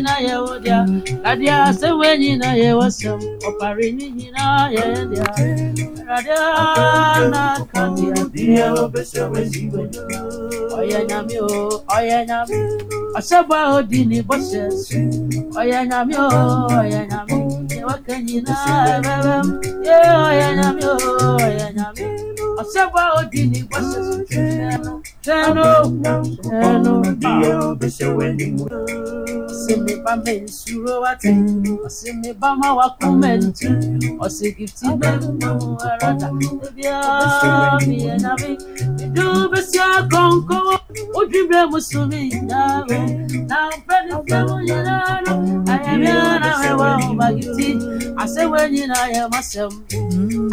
nyina yɛ wo dea adeɛ asɛm nyina yɛ wɔ sɛm ɔpare ne nyina yɛ dea awurade na ka deɛ ɔyɛ nyame o ɔyɛ nyame ɔhyɛ bɔ a odi ne bɔhyɛ ɔyɛ nyame o ɔyɛ nyame deɛ waka nyinaa ɛbɛbɛm ye ɔyɛ nyame o ɔyɛ nyame ɔhyɛ bɔ a odi ne bɔhyɛ so twɛ no twɛ no twɛ no ɔsɛ me ba ma nsuro wate ɔsɛ me ba ma wakoma ntu ɔsɛ gifti bɛmu arada ebiaa meyɛ nyame medu bɛsia kɔnkɔn wodwibrɛ mu so me nyinaa na mpɛ ne fiɛ mu nyinaa no ayɛmea na mɛwɔ woma gifti asɛm nyinaa yɛ masɛm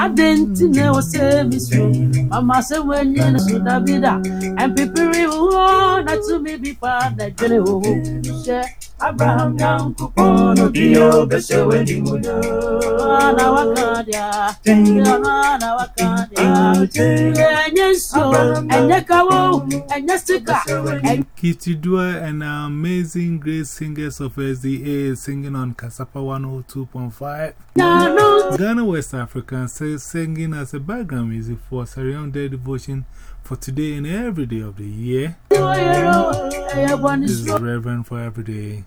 adɛn nti na ɛwɔ sɛ mesuro mama asɛm anyina so da bi da ɛmpepere wo hɔ na tumi bi pa na dwene wo ho hyɛ abraham nyankopɔn no bio bɛhyɛ w'anim na waka dea na waka dea ɛnyɛ nsuo ɛnyɛ kawo ɛnyɛ sika. Kitty Dua and our amazing great singers of SDA singing on Kasapa 102.5. Ghana West African singing as a background music for Sarah Young Day devotion for today and every day of the year. This is Reverend for every day.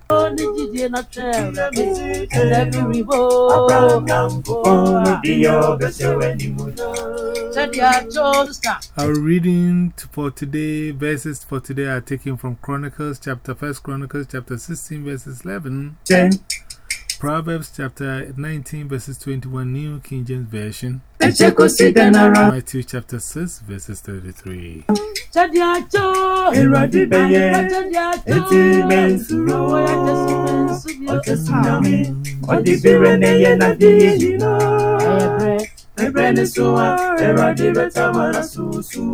Our reading for today, verses for today are taken from Chronicles chapter 1 Chronicles chapter 16 verses 11, Proverbs chapter 19 verses 21 New King James Version, Matthew chapter 6 verses 33. sɛdeɛ atwo Awurade bɛyɛ sɛdeɛ atwo eti mensuro. Ɔyɛ kɛse menso bio. Ɔkɛse nyame, ɔde bere ne yɛ n'ade yɛ nyinaa. ɛyɛ berɛ Ɛbrɛ ne so a, Awurade bɛtama n'asusu.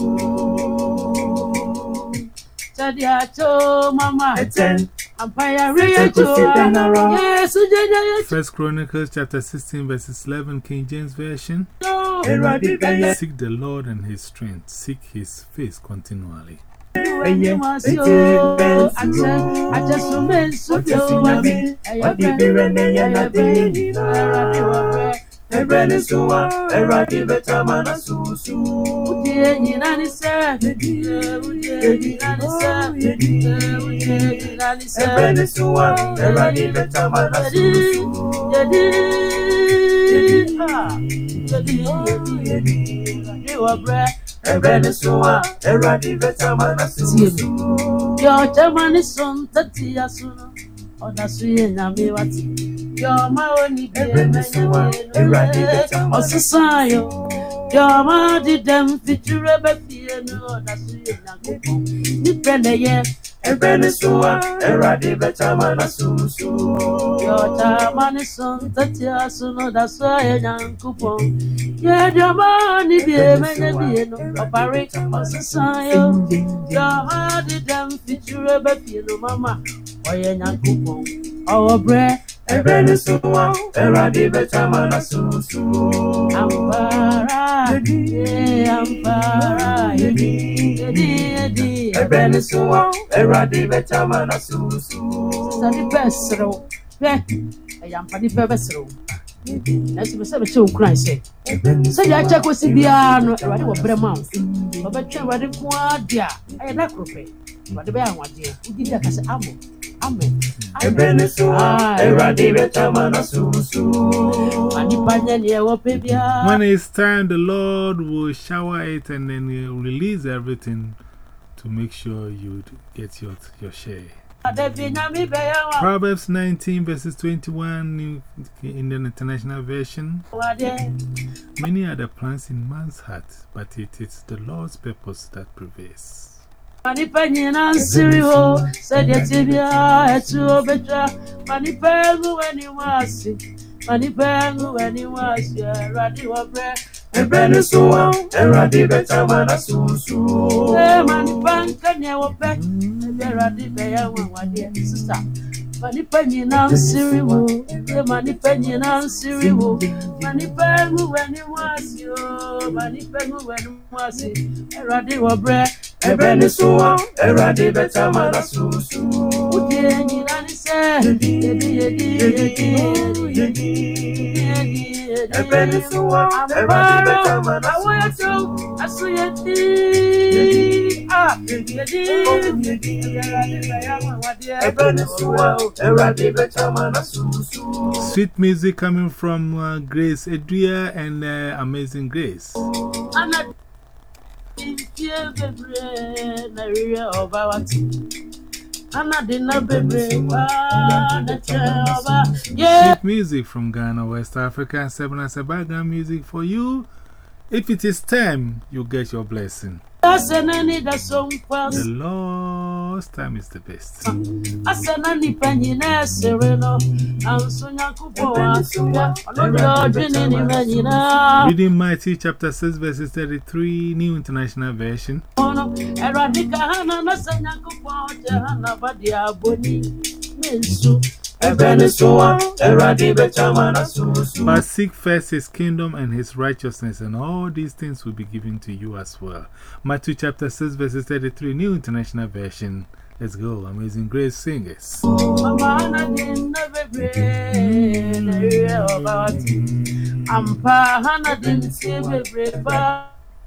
sɛdeɛ atwo mama Ɛtɛn, ampayare yɛ Sɛ kɔsi dɛn ara. yesu gyegye yɛ First Chronicles chapter 16 verses 11 King James Version. kyo Awurade bɛyɛ Seek the Lord and his strength, seek his face continually. Ɛyɛ eti akyɛ mensuro. akyɛ so menso bio Ɔkɛse nyame, ɛyɛ ɔde berɛ bere ne yɛ ɛyɛ n'ade berɛ yɛ awurade wɔ nyinaa. berɛ Ɛbrɛ ne so a, Awurade bɛtama n'asusu. wodie nyina ne sɛ wodie nyina ne sɛ wodie nyina ne sɛ Ɛbrɛ ne so a, Awurade bɛtama n'asusu. Yɛdi ha yɛdi yɛdi yɛdi wɔ berɛ Ɛbrɛ ne so a, Awurade bɛtama n'asusu. deɛ ɔkyɛma ne so ntatia so no ɔda so yɛ nyame wate deɛ ɔma ɔni bie Ɛbrɛ ne so a, Awurade bɛtama ɔsesaa yɛ deɛ ɔma de dɛm fitire bɛfie no ɔda so yɛ nyankopɔn nipɛ na ɛyɛ Ɛbrɛ ne so a, Awurade bɛtama n'asusu. deɛ ɔkyɛma ne so ntatia so no ɔda so yɛ nyankopɔn yɛ deɛ ɔma ɔni bie mɛnyɛ bie no ɔbare ɔsesaa yɛ deɛ ɔma de dɛm fitire bɛfie no mama ɔyɛ nyankopɔn ɔwɔ Ebe ni suwa, era di beta mana susu. Ampara, yedi, ampara, yedi, yedi, yedi. Ebe ni suwa, era di beta mana susu. Sadi besro, eh, ayampa di besro. Nanso bɛsɛ bɛkyɛ wo kura sɛ sɛdeɛ akyɛ kɔsi biara no awurade wɔ berɛ ma wo ɔbɛtwɛ awurade nko a de a ɛyɛ da koro awurade bɛyɛ ahoɔdeɛ wogyi akasɛ abɔ sɛ, amen, amen, Ɛbrɛ ne so a, Awurade bɛtama n'asusu. Ma nipa nyɛ nea ɛwɔ. When it's time, the Lord will shower it and then he'll release everything to make sure you get your, your share. Dabi nyame bɛyɛ wa Proverbs 19 verses 21 in the International Version. Many are the plans in man's heart, but it is the Lord's purpose that prevails. Ma nipa nyinaa nsiri hɔ sɛdeɛ biara ɛtu obetwa ma nipa egu w'anim ase ma nipa egu w'anim ase Awurade wɔ brɛ Ɛbrɛ ne so a, Awurade bɛtama n'asusu. Ee, ma nipa nka nea wɔpɛ ebi Awurade bɛyɛ nwanwadeɛ sisa ma nipa nyinaa nsiri wo Ee, ma nipa nyinaa nsiri wo ma nipa egu w'anim ase o ma nipa egu w'anim ase Awurade wɔ brɛ Ne so a, nyina sɛ yedi yedi yedi yedi ah yedi sùn. Sweet music coming from uh, Grace Edria and uh, Amazing Grace. ana ntie music from Ghana, West Africa, seven as a background music for you. If it is time, you get your blessing. The Lord's time is the best. Reading Matthew chapter 6, verses 33, New International Version. No awurade ka ha na na sɛ nyankopɔn ɔkyɛ ha na ba de abɔni ne nsu Ẹ̀bẹ̀ni sún wa, ẹ̀rọ ní bẹ̀tà máa ná sùn sùn. But seek first his kingdom and his righteousness, and all these things will be given to you as well. Matthew chapter 6, verses 33, New International Version. Let's go. Amazing Grace Singers. Mama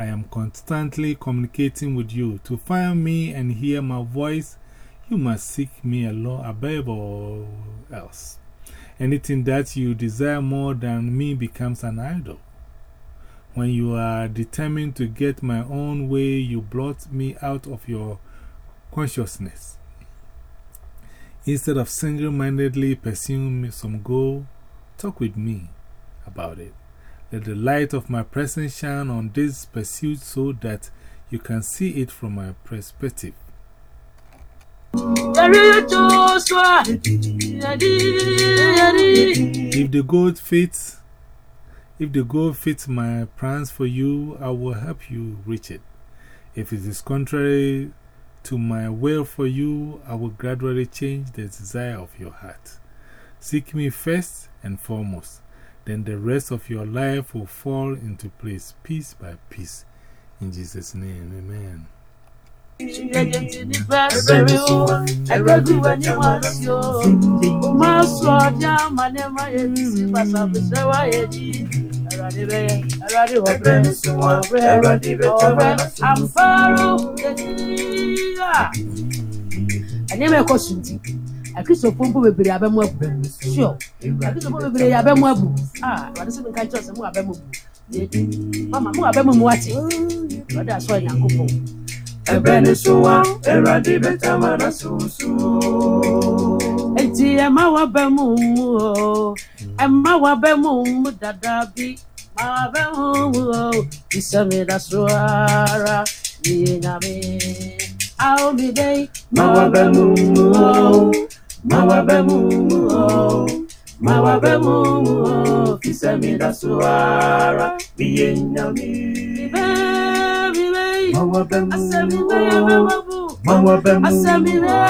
I am constantly communicating with you. To find me and hear my voice, you must seek me alone above all else. Anything that you desire more than me becomes an idol. When you are determined to get my own way, you blot me out of your consciousness. Instead of single mindedly pursuing some goal, talk with me about it. Let the light of my presence shine on this pursuit so that you can see it from my perspective. If the goal fits, if the goal fits my plans for you, I will help you reach it. If it is contrary to my will for you, I will gradually change the desire of your heart. Seek me first and foremost, then the rest of your life will fall into place piece by piece. In Jesus' name, amen. yɛde ti nipa sere o ɛgbɛgu w'anim ase o ma so ɔde ama ne ma yɛ sisi basabesɛ wa yɛ di awurade bɛyɛ awurade wɔ brɛ Ẹ̀bẹ̀ni sún wa, ɔbrɛ ẹ̀rọ ní bẹ̀tà ɔbrɛ máa ná sùn sùn. amparo yɛdi a ɛnneɛma ɛkɔ so nti akristofoɔ mpo bebree abɛmu abu. Sure. Akristofoɔ bebree abɛmu abu. A awurade sɛ menka kyerɛ sɛ mo abɛmu bu yɛdi mama mo abɛmu mu ate. Awurade asɔ nyankopɔn. Ẹ̀bẹ̀ni sún wa, ẹ̀rọ ní bẹ̀tà máa ná sùn sùn. Enti ẹ̀ma wa bẹ́ mu mu o, ẹ̀ma wa bẹ́ mu mu dada bi, ma wa bẹ́ mu mu o, ìsẹ̀mi da so ara, iye nyàmé. A ó mi dé, Ma wa bẹ́ mu mu o, mawabe mumu o. Mawabe mumu o. Fisemi dasuara biye nyami. mawabe mumu o. mawabe mumu o.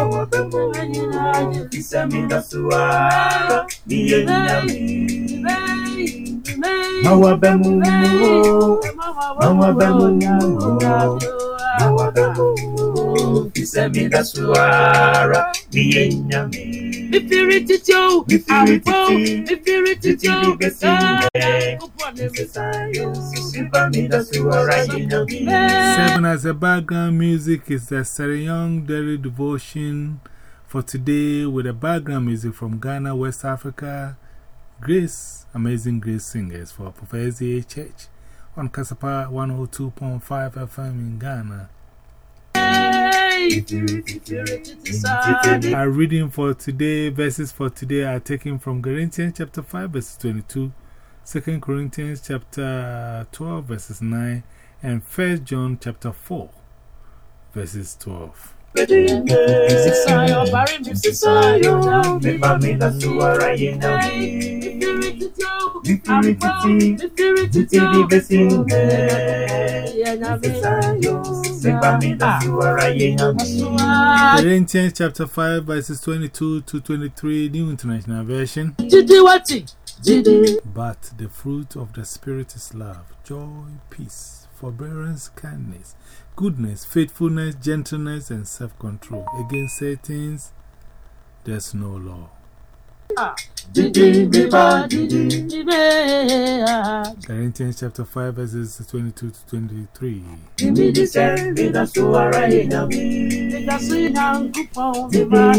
mawabe mumu o. Fisemi dasuara biye nyami. mawabe mumu o. Mawabe mumu o. mawabe mumu. Ma wa bẹ́ mu mu o, fisẹ́ mi dá so ara, bí yé nyà mi. Mifiri titi o, Mifiri ampo, titi, mifiri titi o, titi besi eh, nde. kupo ne misayo, Sipa mi dá so ara, yé nyà mi. Seven as a background music is the Sarah Young Daily Devotion for today with a background music from Ghana, West Africa. Grace, Amazing Grace Singers for Prophecy Church on Kasapa 102.5 FM in Ghana. Our reading for today, verses for today are taken from Corinthians chapter 5, verses 22, 2 Corinthians chapter 12, verses 9, and 1 John chapter 4, verses 12. Sisayo, bari mi sisayo, Sipa mi dá so ara, yé nyà mi. mifiri firi titi titi di besi nde sisayo seba mi da suara ye nyami Corinthians chapter 5, verses 22 to 23, New International Version. Didi wati. Didi. But the fruit of the Spirit is love, joy, peace, forbearance, kindness, goodness, faithfulness, gentleness, and self control. Against such things, there's no law. Corinthians chapter 5, verses 22 to 23. Dimi di se mi da suara ye nyami Kasi nyankopɔn biba.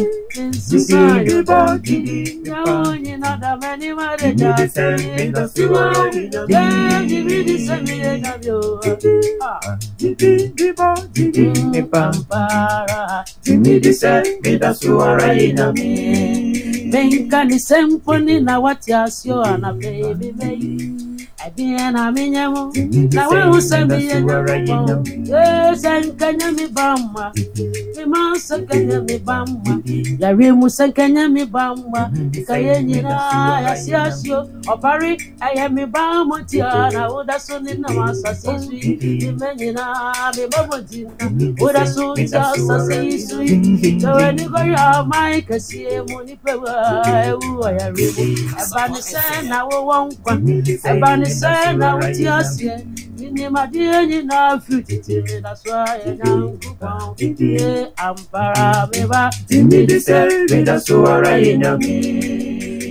Benka ni semponi na wati asio ana baby baby. Adiye na minye mu Na we usa miye nyamu Yesa nkanya mi bamba. Mima usa nkanya mi bamba. Yari musa nkanya mi bamba. Kaye nyina ya siyasyo Opari aye mi bamba Tiana uda suni na masasa sui. Mime nyina mi bamba jina Uda suni sa sasa sui. Tawe niko ya mai kasiye mu Nipewa ewu ayari Ebani sena wo wonkwa ni se na wo ti asie. Nini fi titi na so aye nyankopɔn. Ye ampara me ba. Dimi di se mi da suara ye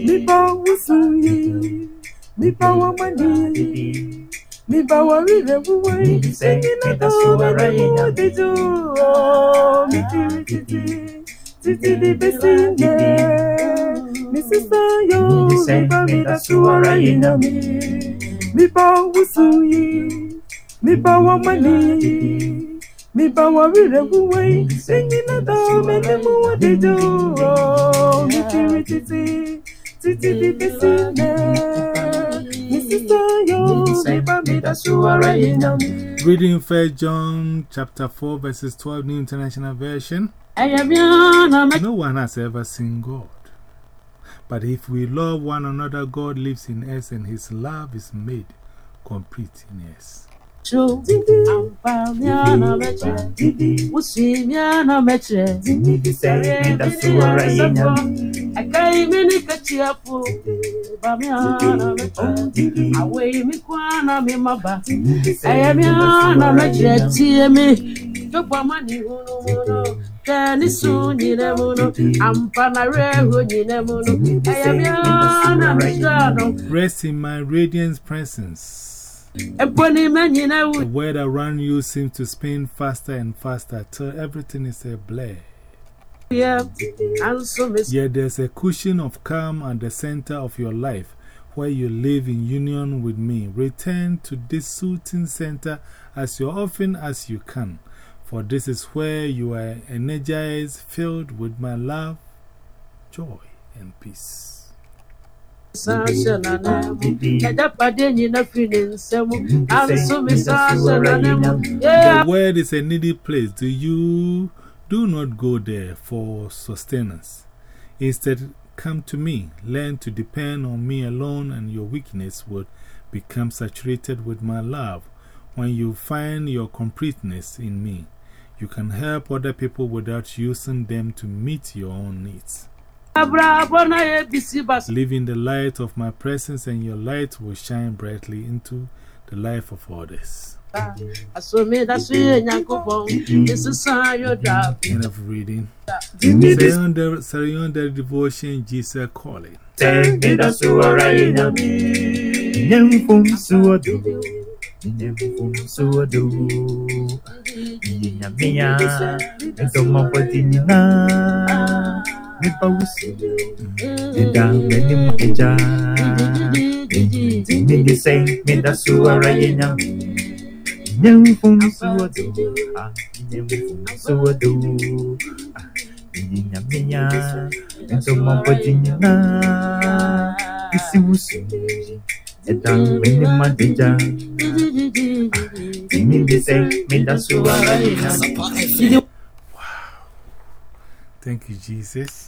Mi ba wusu ye Mi ba wa mani Mi ba wa rire wuwe Sengi na to mi ni mu di ju Oh, Mi titi Titi di besi Mi sisa yo Mi ba mi da suara ye nyami Mi ba wusu ye Mi ba wa mani Mi ba wa rire wuwe Sengi na to mi ni mu di ju Oh, Mi kiri titi Titi di besi ye Mi sisa yo Mi ba mi da suara ye nyami Reading 1 John chapter 4, verses 12, New International Version. Ɛyɛ bia na me No one has ever seen God. But if we love one another, God lives in us and his love is made complete in us. Kyerɛ. Wusi mia na me kyerɛ. Dimi di se mi da suara ye nyami Akai mi ni katiapo. Ba mia na me kyerɛ. Awei mi kwa na mi maba. Ɛyɛ mia na me kyerɛ tie mi. Jogba ma ni hunu mu no. Hwɛ ni mu no. Ampa na reho no. Ɛyɛ mia na me kyerɛ no. Rest in my radiant presence. Epo ni me nyina The wu. world around you seems to spin faster and faster till everything is a blur. Yeah. Anso Yet there's a cushion of calm at the center of your life where you live in union with me. Return to this soothing center as often as you can, for this is where you are energized, filled with my love, joy, and peace. The world is a needy place. Do you do not go there for sustenance? Instead, come to me. Learn to depend on me alone, and your weakness would become saturated with my love. When you find your completeness in me, you can help other people without using them to meet your own needs. Live in the light of my presence, and your light will shine brightly into the life of others. End of reading. Surrender, surrender devotion, Jesus calling. Se mi da suara ye nyami Nyemfum suodo Nyemfum suodo Nyamia Ento mapati nyina Mipa wusu Ye nyami Thank you, Jesus.